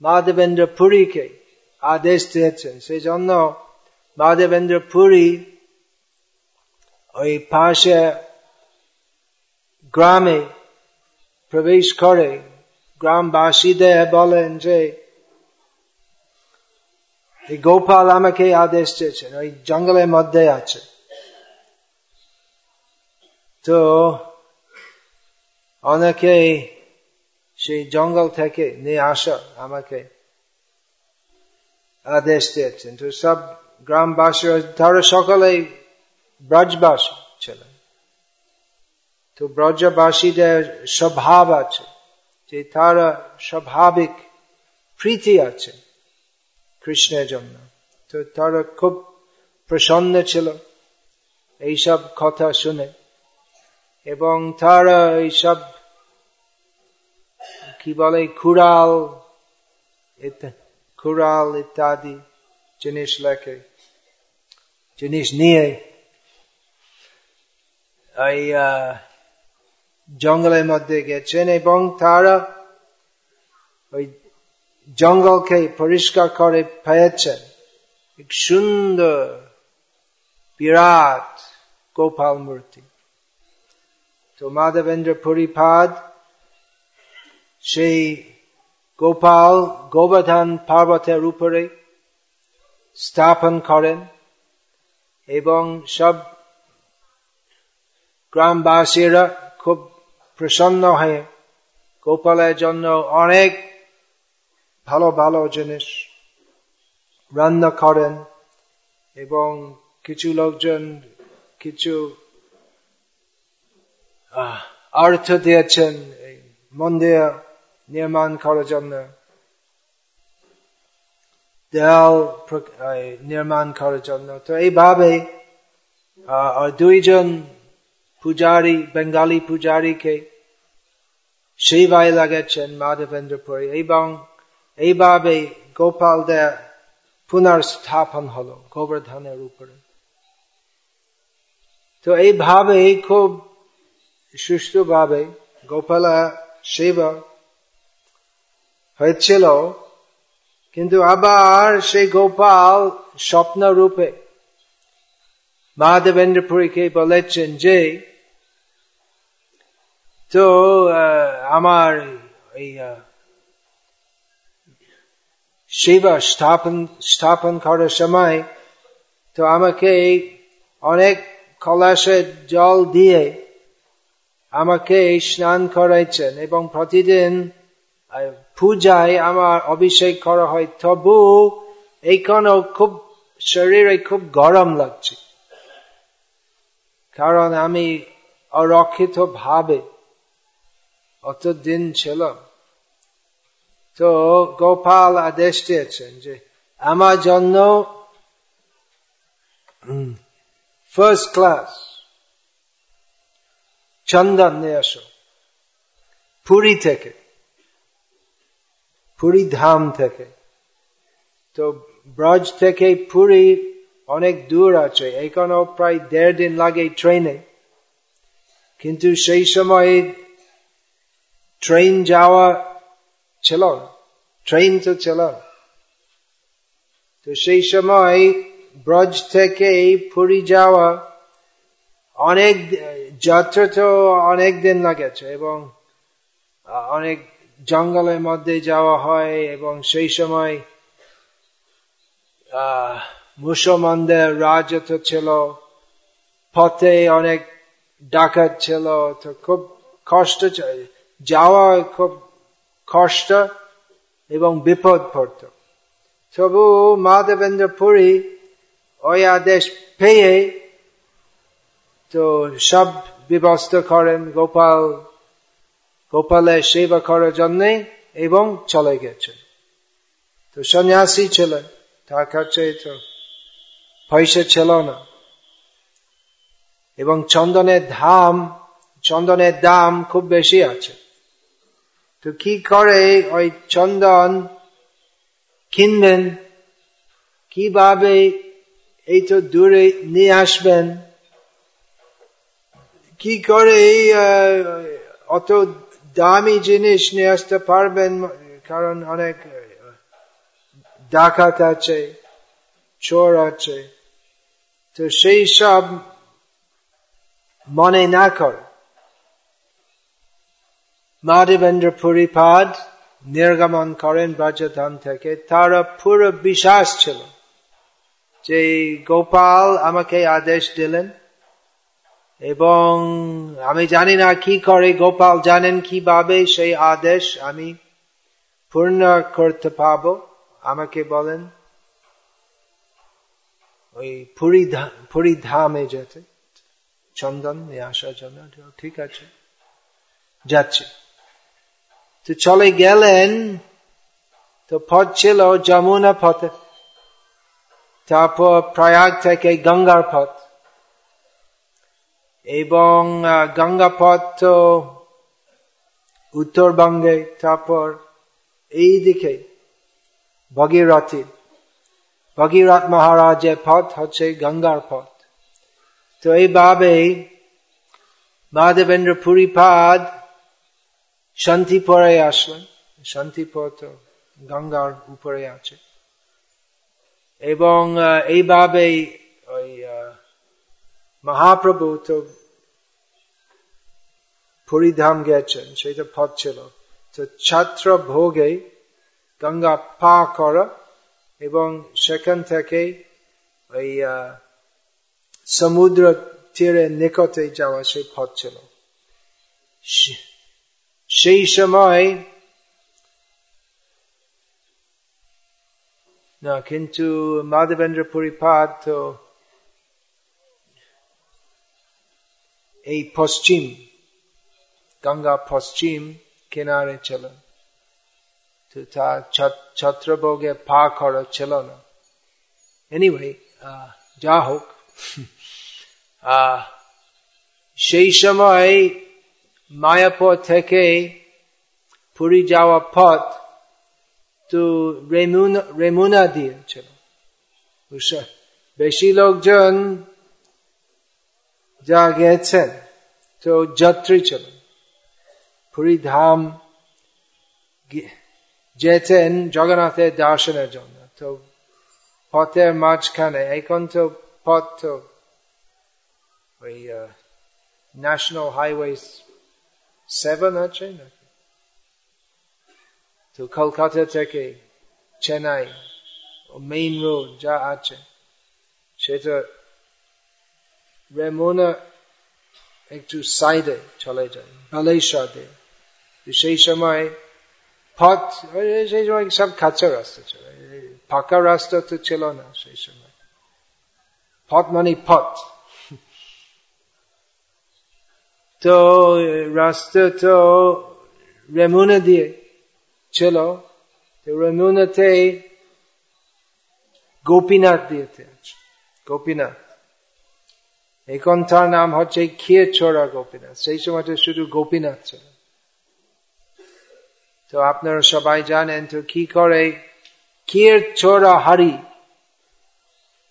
মাধবেন্দ্র পুরীকে আদেশ দিয়েছেন সেই জন্য মাধবেন্দ্র পুরী ওই পাশে গ্রামে প্রবেশ করে। গ্রামবাসীদের বলেন যে এই গোপাল আমাকে আদেশ দিয়েছেন ওই জঙ্গলের মধ্যে আছে তো অনেকে সেই জঙ্গল থেকে নিয়ে আসা আমাকে আদেশ দিয়েছেন তো সব গ্রামবাসী তারা সকলেই ব্রজবাসী ছিলেন তো ব্রজবাসীদের স্বভাব আছে যে তারা স্বাভাবিক প্রীতি আছে কৃষ্ণের জন্য। তো তারা খুব প্রসন্ন ছিল এইসব কথা শুনে। এবং তারা এইসব, কি বলে খুড়াল খুড়াল ইত্যাদি জিনিস লেখে, জিনিস নিয়ে এই জঙ্গলের মধ্যে গেছেন। এবং তারা ওই জঙ্গলকে পরিষ্কার করে পেয়েছেন সুন্দর, বিরাট গোপাল মূর্তি। তো মাধবেন্দ্র পরিপাদ, সেই গোপাল গোবর্ধন পার্বতের উপরে স্থাপন করেন এবং সব গ্রামবাসীরা খুব প্রসন্ন হয়ে গোপালের জন্য অনেক ভালো ভালো জিনিস, রান্না করেন এবং কিছু লোকজন কিছু অর্থ দিয়েছেন মন্দির নির্মাণ করার জন্য। দেয়াল নির্মাণ করার জন্য। তো এইভাবে দুইজন পূজারী, বেঙ্গালী পূজারীকে সেবায় লাগাচ্ছেন মাধবেন্দ্রপুরী এবং এইভাবে গোপাল দেয় পুনর্স্থাপন হলো, গোবর্ধনের উপরে। তো এইভাবে খুব সুস্থভাবে গোপালা সেবা হয়েছিল, কিন্তু আবার সেই গোপাল স্বপ্ন রূপে মহাদেবেন্দ্রপুরীকে বলেছেন যে, তো আমার এই সেবা স্থাপন স্থাপন করার সময় তো আমাকে অনেক কলাসের জল দিয়ে আমাকে স্নান করাইছেন এবং প্রতিদিন পূজায় আমার অভিষেক করা হয় তবু এইখানে খুব শরীরে খুব গরম লাগছে কারণ আমি অরক্ষিত ভাবে অতদিন ছিল তো গোপাল আদেশ দিয়েছেন যে আমার জন্য ফার্স্ট ক্লাস চন্দন নিয়ে আসো পুরী থেকে পুরী ধাম থেকে তো ব্রজ থেকে পুরী অনেক দূর আছে এখানেও প্রায় দেড় দিন লাগে ট্রেনে কিন্তু সেই সময় ট্রেন যাওয়া ছিল ট্রেন তো ছিল তো সেই সময় ব্রজ থেকে পুরী যাওয়া অনেক, যাত্রা তো অনেক দিন লাগেছে এবং অনেক জঙ্গলের মধ্যে যাওয়া হয় এবং সেই সময় মুসলমানদের রাজত্ব ছিল, পথে অনেক ডাকাত ছিল, তো খুব কষ্ট যাওয়া খুব কষ্ট এবং বিপদ পড়ত। তবু মাধবেন্দ্র পুরী ওই আদেশ পেয়ে তো সব ব্যবস্থা করেন গোপাল, গোপালের সেবা করার জন্য এবং চলে গেছেন। তো সন্ন্যাসী ছিলেন তার কাছে তো পয়সা ছিল না। এবং চন্দনের ধাম চন্দনের দাম খুব বেশি আছে। তো কি করে ওই চন্দন কিনবেন কীভাবে এই তো দূরে নিয়ে আসবেন কি করে অত দামি জিনিস নিয়ে আসতে পারবেন কারণ অনেক ডাকাত আছে চোর আছে তো সেই সব মনে না করে মাধবেন্দ্র পুরীপাদ নির্গমন করেন ব্রজধাম থেকে তারা পুরো বিশ্বাস ছিল যে গোপাল আমাকে আদেশ দিলেন এবং আমি জানি না কি করে গোপাল জানেন কীভাবে সেই আদেশ আমি পূর্ণ করতে পাব আমাকে বলেন ওই পুরী পুরী ধামে যেতে চন্দন নিয়ে আসার জন্য ঠিক আছে যাচ্ছে তো চলে গেলেন তো পথ ছিল যমুনা পথে তারপর প্রয়াগ থেকে গঙ্গার পথ এবং গঙ্গা পথ তো উত্তরবঙ্গে তারপর এই দিকে ভগীরথী ভগীরথ মহারাজের পথ হচ্ছে গঙ্গার পথ তো এইভাবে মহাদেবেন্দ্র পুরীপাদ শান্তিপুরে আসলেন শান্তিপুর তো গঙ্গার উপরে আছে। এবং এইভাবে ওই মহাপ্রভু তো পরিধাম গেছেন সেটা পথ ছিল। তো ছাত্র ভোগে গঙ্গা পা করা এবং সেখান থেকে ওই সমুদ্র তীরে নিকটে যাওয়া সেই পথ ছিল। সেই সময় না, কিন্তু মাধবেন্দ্র পরিপাত তো এই পশ্চিম, গঙ্গা পশ্চিম কিনারে ছিল তো তার ছত্রভোগে পা করা ছিল না এনিওয়ে যা হোক সেই সময় মায়াপুর থেকে পুরী যাওয়া পথ তো রেমুনা রেমুনা দিয়েছিল বেশি লোকজন যা গেছেন তো যাত্রী ছিল পুরী ধাম যেতেন জগন্নাথের দর্শনের জন্য তো পথের মাঝখানে এখন তো পথ তো ওই ন্যাশনাল হাইওয়ে সেভেন আছে নাকি তো কলকাতা থেকে চেন্নাই মেইন রোড যা আছে সেটা রেমোনা একটু সাইডে চলে যায় বালেশ্বরে সেই সময় পথ সেই সময় সব কাঁচা রাস্তা ছিল ফাঁকা রাস্তা তো ছিল না সেই সময়। পথ মানে পথ তো, রাস্তা তো রেমুনা দিয়ে ছিল রেমুনাতে গোপীনাথ দিয়েতে গোপীনাথ। এখন তার নাম হচ্ছে খেয়ে ছোড়া গোপীনাথ। সেই সময়টা শুধু গোপীনাথ ছিল। তো আপনারা সবাই জানেন তো কি করে কিয়ের ছোড়া হারি।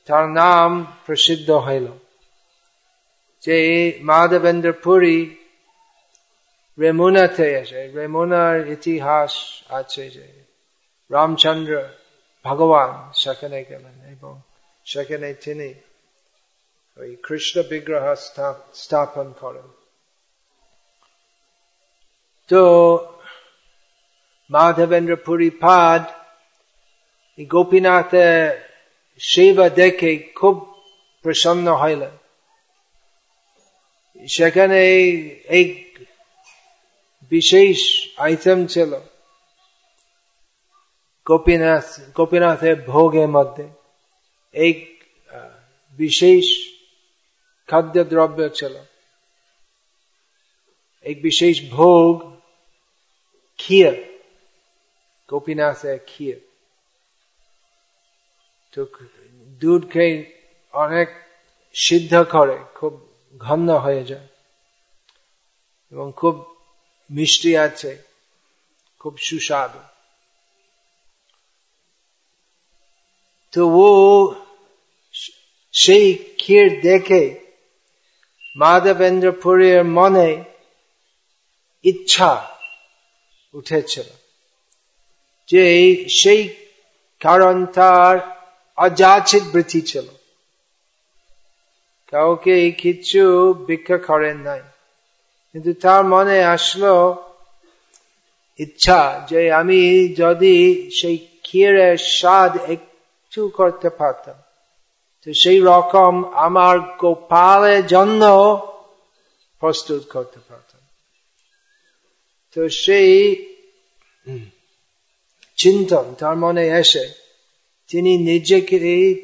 তার নাম প্রসিদ্ধ হইল। যে মাধবেন্দ্র পুরী রেমুনাতে এসে রেমুনার ইতিহাস আছে যে রামচন্দ্র ভগবান, সেখানে গেলেন এবং সেখানে তিনি ওই কৃষ্ণ বিগ্রহ স্থাপন করেন। তো মাধবেন্দ্র পুরী পাদ গোপীনাথের সেবা দেখে খুব প্রসন্ন হইলেন। সেখানে এক বিশেষ আইটেম ছিল। গোপীনাথ, গোপীনাথের ভোগের মধ্যে এক বিশেষ খাদ্য দ্রব্য ছিল। এক বিশেষ ভোগ, ক্ষীর, গোপীনাথের ক্ষীর। তো দুধ খেয়ে অনেক সিদ্ধ করে, খুব ঘন হয়ে যায়। এবং খুব মিষ্টি আছে, খুব সুস্বাদু। তো ও সেই ক্ষীর দেখে মাধবেন্দ্র পুরীর মনে ইচ্ছা উঠেছিল যে সেই কারণ তার অযাচিত বৃত্তি ছিল। কাউকে কিছু ভিক্ষা করেন নাই। কিন্তু তার মনে আসলো ইচ্ছা যে আমি যদি সেই ক্ষীরের স্বাদ একটু করতে পারতাম। তো সেই রকম আমার গোপালের জন্য প্রস্তুত করতে পারতাম। তো সেই চিন্তন তার মনে এসে তিনি নিজেকে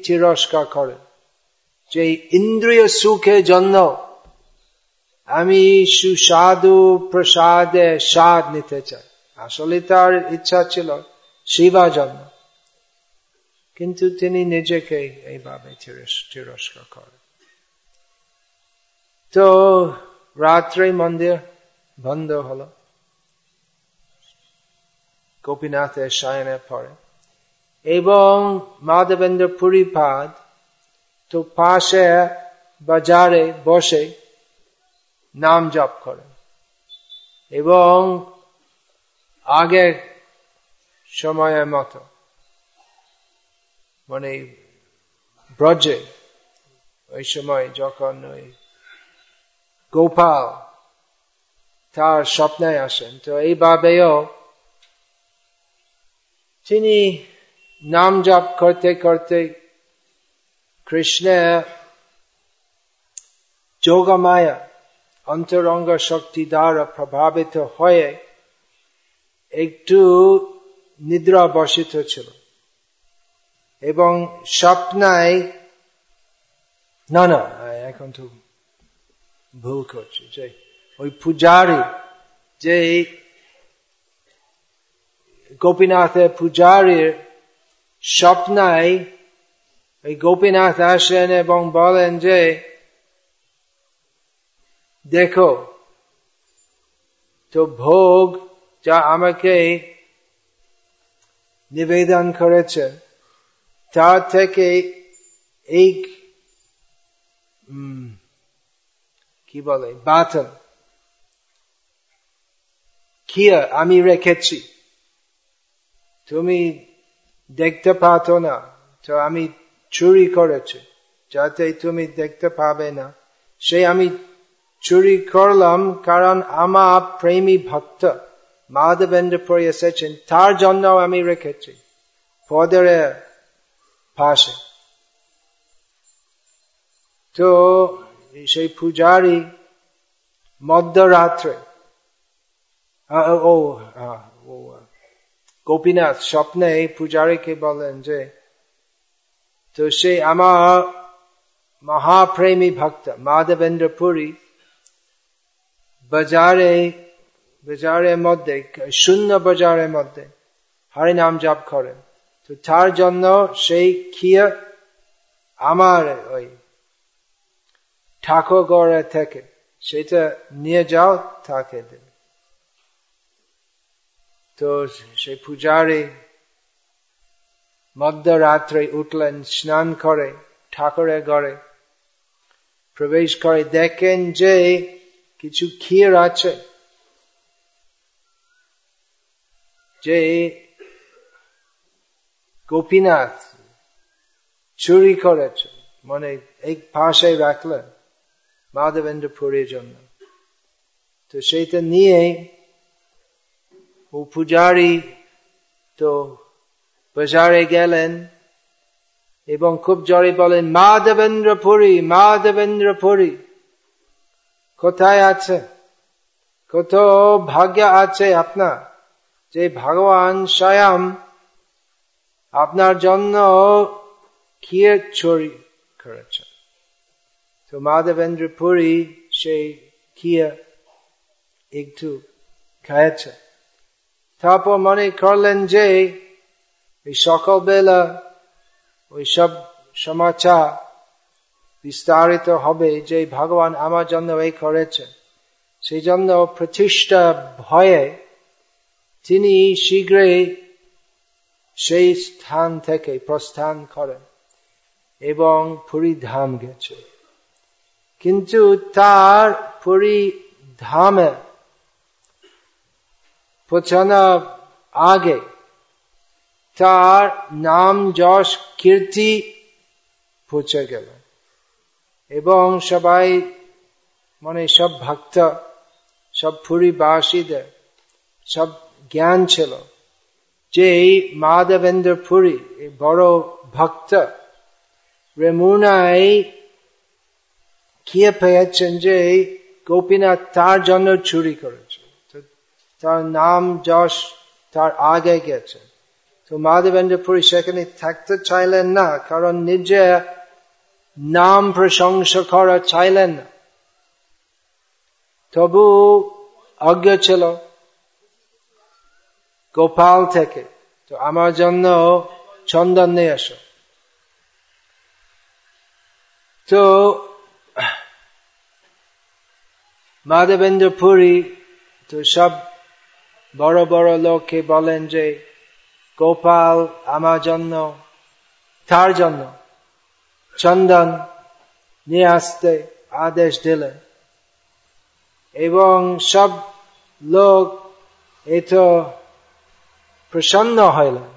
তিরস্কার করেন। যে ইন্দ্রিয় সুখের জন্য আমি সুস্বাদু প্রসাদে স্বাদ নিতে চাই। আসলে তার ইচ্ছা ছিল শিবা জন্য। কিন্তু তিনি নিজেকে এইভাবে তিরস্কার করেন। তো রাত্রে মন্দির বন্ধ হলো। গোপীনাথের সায়নের পরে এবং মাধবেন্দ্র পুরীপাদ তো পাশে বাজারে বসে নাম জপ করে। এবং আগে সময়ের মতো মানে ব্রজে, ওই সময় যখন ওই গোপাল তার স্বপ্নে আসেন, তো এইভাবেও তিনি নাম জপ করতে করতে কৃষ্ণের যোগমায়া অন্তরঙ্গ শক্তি দ্বারা প্রভাবিত হয়ে একটু নিদ্রা বসিত ছিল এবং স্বপ্নায় না না এখন তো ভুল করছি যে ওই পূজারি যে গোপীনাথের পূজারীর স্বপ্নায় ওই গোপীনাথ আসেন এবং বলেন যে দেখো তো ভোগ যা আমাকে নিবেদন করেছে তার থেকে এই কি বলে বাতন খিয়া আমি রেখেছি তুমি দেখতে পাত না তো আমি চুরি করেছি, যাতে তুমি দেখতে পাবে না। সে আমি চুরি করলাম কারণ আমার প্রেমী ভক্ত মাধবেন্দ্র পরে এসেছেন, তার জন্য আমি রেখেছি পদের পাশে। তো সেই পূজারি মধ্যরাত্রে ও গোপীনাথ স্বপ্নে পূজারীকে বলেন যে তো সে আমার মহাপ্রেমী ভক্ত মাধবেন্দ্র পুরী বাজারে বাজারের মধ্যে শূন্য বাজারের মধ্যে হরিনাম জপ করেন তো তার জন্য সেই খিয়া আমার ওই ঠাকুরগড়ে থেকে সেটা নিয়ে যাও দেবে তো সেই পূজারি মধ্যরাত্রে উঠলেন, স্নান করে, ঠাকুরের ঘরে প্রবেশ করে দেখেন যে কিছু ক্ষীর আছে। যে গোপীনাথ চুরি করেছে মানে এক পাশে রাখলেন মাধবেন্দ্র পুরীর জন্য। তো সেইটা নিয়ে ও পূজারি তো বাজারে গেলেন এবং খুব জরে বলেন মা দেবেন্দ্র পুরী মা দেবেন্দ্র পুরী কোথায় আছে? কত ভাগ্য আছে আপনার? যে ভগবান স্বয়ং আপনার জন্য খিয়ে চুরি করেছে তো মাধবেন্দ্র পুরী সেই খিয়া একটু খাইছে তারপর মনে করলেন যে এই ওই সব সমাচার বিস্তারিত হবে যে ভগবান আমার জন্য এই করেছে সেই জন্য প্রতিষ্ঠা ভয়ে তিনি শীঘ্রই সেই স্থান থেকে প্রস্থান করেন এবং পুরী ধাম গেছে কিন্তু তার পুরী ধামে পৌঁছানোর আগে তার নাম যশ, কীর্তি পৌঁছে গেল। এবং সবাই মানে সব ভক্ত, সব পুরীবাসীদের সব জ্ঞান ছিল যে এই মাধবেন্দ্র পুরী বড় ভক্ত রেমুনাই খেয়ে পেয়েছেন যে গোপীনাথ তার জন্য চুরি করেছে। তার নাম যশ তার আগে গেছে। তো মাধবেন্দ্র পুরী সেখানে থাকতে চাইলেন না কারণ নিজে নাম প্রশংসা করা চাইলেন না তবু অজ্ঞ ছিল গোপাল থেকে তো আমার জন্য চন্দন নিয়ে আসো তো মাধবেন্দ্র পুরী তো সব বড় বড় লোককে বলেন যে গোপাল আমার জন্য, তার জন্য চন্দন নিয়ে আসতে আদেশ দিলেন এবং সব লোক এতো প্রসন্ন হইলেন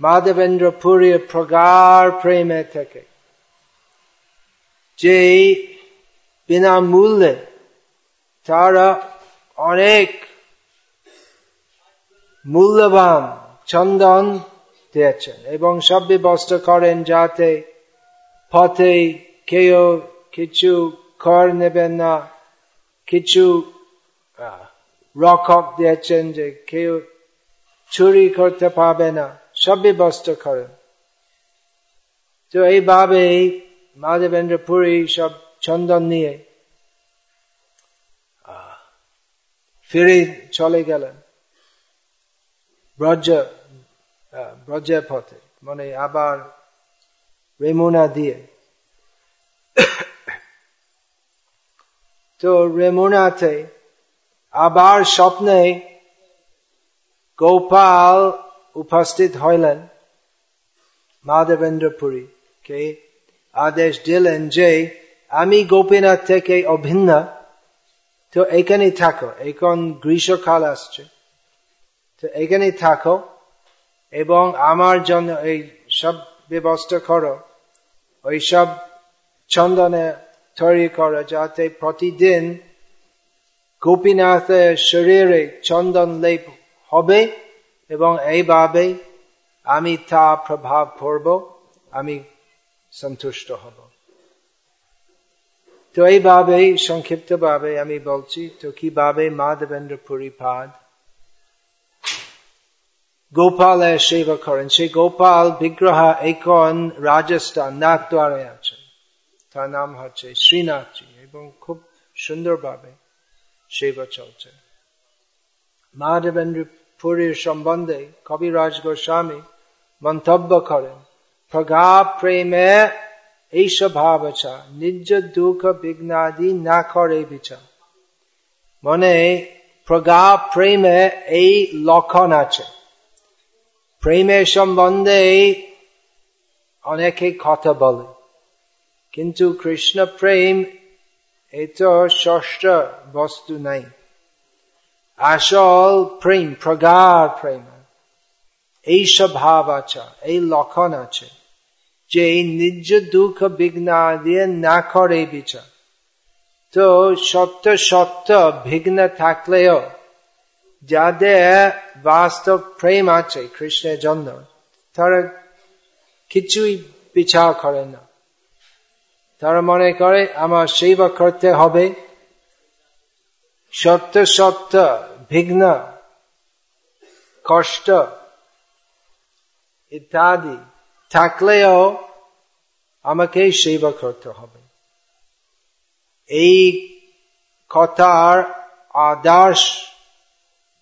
মাধবেন্দ্র পুরীর প্রগাঢ় প্রেমে থেকে। যে বিনামূল্যে তারা অনেক মূল্যবান চন্দন দিয়েছেন এবং সব ব্যবস্থা করেন যাতে পথে কেউ কিছু কর নেবেন না। কিছু রক্ষক দিয়েছেন যে কেউ চুরি করতে পারবে না। সব ব্যবস্থা করেন। তো এইভাবে মাধবেন্দ্র পুরী সব চন্দন নিয়ে ফিরে চলে গেলেন। ব্রজ ব্রজের পথে মানে আবার রেমুনা দিয়ে। তো রেমুনাতে আবার স্বপ্নে গোপাল উপস্থিত হইলেন মাধবেন্দ্র পুরী কে আদেশ দিলেন যে আমি গোপীনাথ থেকে অভিন্ন, তো এখানে থাকো, এখন গ্রীষ্মকাল আসছে। তো এখানে থাকো এবং আমার জন্য এই সব ব্যবস্থা করো। ওই সব চন্দনে তৈরি করো যাতে প্রতিদিন গোপীনাথের শরীরে চন্দন লেপ হবে এবং এইভাবে আমি তা প্রভাব পড়ব, আমি সন্তুষ্ট হব। তো এইভাবে সংক্ষিপ্ত ভাবে আমি বলছি, তো কীভাবে মা মাধবেন্দ্র পরিপাদ গোপালের সেবা করেন সেই গোপাল বিগ্রহ এখন রাজস্থান নাথদ্বারে আছেন তার নাম হচ্ছে শ্রীনাথজি এবং খুব সুন্দরভাবে সেবা চলছে। মাধবেন্দ্র পুরীর সম্বন্ধে কবিরাজ গোস্বামী মন্তব্য করেন প্রগা প্রেমে এই স্বভাব আচ্ছা নিজ দুঃখ বিঘ্নাদি না করে বিচার মনে প্রগা প্রেমে এই লক্ষণ আছে। প্রেমের সম্বন্ধে অনেকে কথা বলে। কিন্তু কৃষ্ণ প্রেম এত ষষ্ঠ বস্তু নাই। আসল প্রেম, প্রগাঢ় প্রেম। এই স্বভাব আছে, এই লক্ষণ আছে, যে নিজ দুঃখ বিঘ্ন দিয়ে না করে বিচার। তো সত্য সত্য বিঘ্ন থাকলেও যাদের বাস্তব প্রেম আছে কৃষ্ণের জন্য তারা কিছুই বিচার করে না তারা মনে করে আমার সেবা করতে হবে সত্য সত্য বিঘ্ন কষ্ট ইত্যাদি থাকলেও আমাকে সেবা করতে হবে এই কথার আদর্শ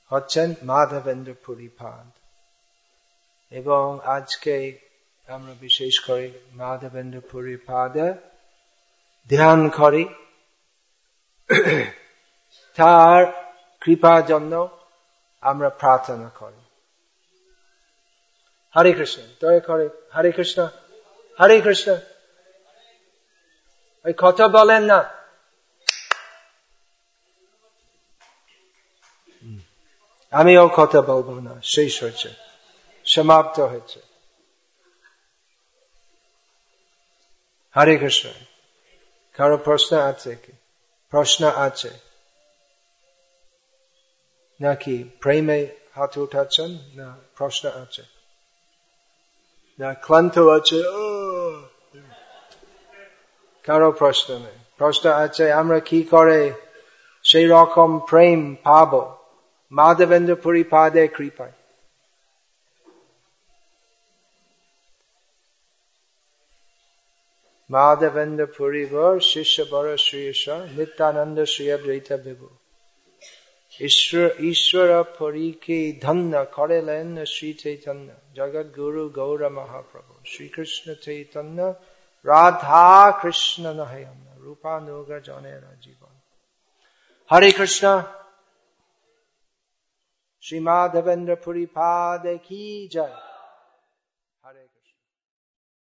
হচ্ছেন মাধবেন্দ্র পুরীপাদ এবং আজকে আমরা বিশেষ করে মাধবেন্দ্র পুরীপাদে ধ্যান করি। তার কৃপার জন্য আমরা প্রার্থনা করি। হরে কৃষ্ণ, দয়া করে, হরে কৃষ্ণ হরে কৃষ্ণ। ওই কথা বলেন না। আমিও কথা বলব না, শেষ হয়েছে। সমাপ্ত হয়েছে। হরে কৃষ্ণ, কারও প্রশ্ন আছে কি? প্রশ্ন আছে। নাকি প্রেমে হাত উঠাচ্ছেন? না, প্রশ্ন আছে। না, ক্লান্ত আছে কারও প্রশ্ন নেই। প্রশ্ন আছে, আমরা কি করে সেই রকম প্রেম পাব? মাধবেন্দ্র পুরী পাদে কৃপায় মাধবেন্দ্র পুরী বর শিষ্য বর শ্রী নিত্যানন্দ শ্রী অদ্বৈত বিভু ঈশ্বর ঈশ্বর পরীকে ধন্য করেলেন শ্রী চৈতন্য জগৎ গুরু গৌর মহাপ্রভু শ্রীকৃষ্ণ চৈতন্য রাধা কৃষ্ণ নহে রূপানুগ জনের জীবন হরে কৃষ্ণ শ্রী মাধবেন্দ্র পুরী পাদে কি জয় হরে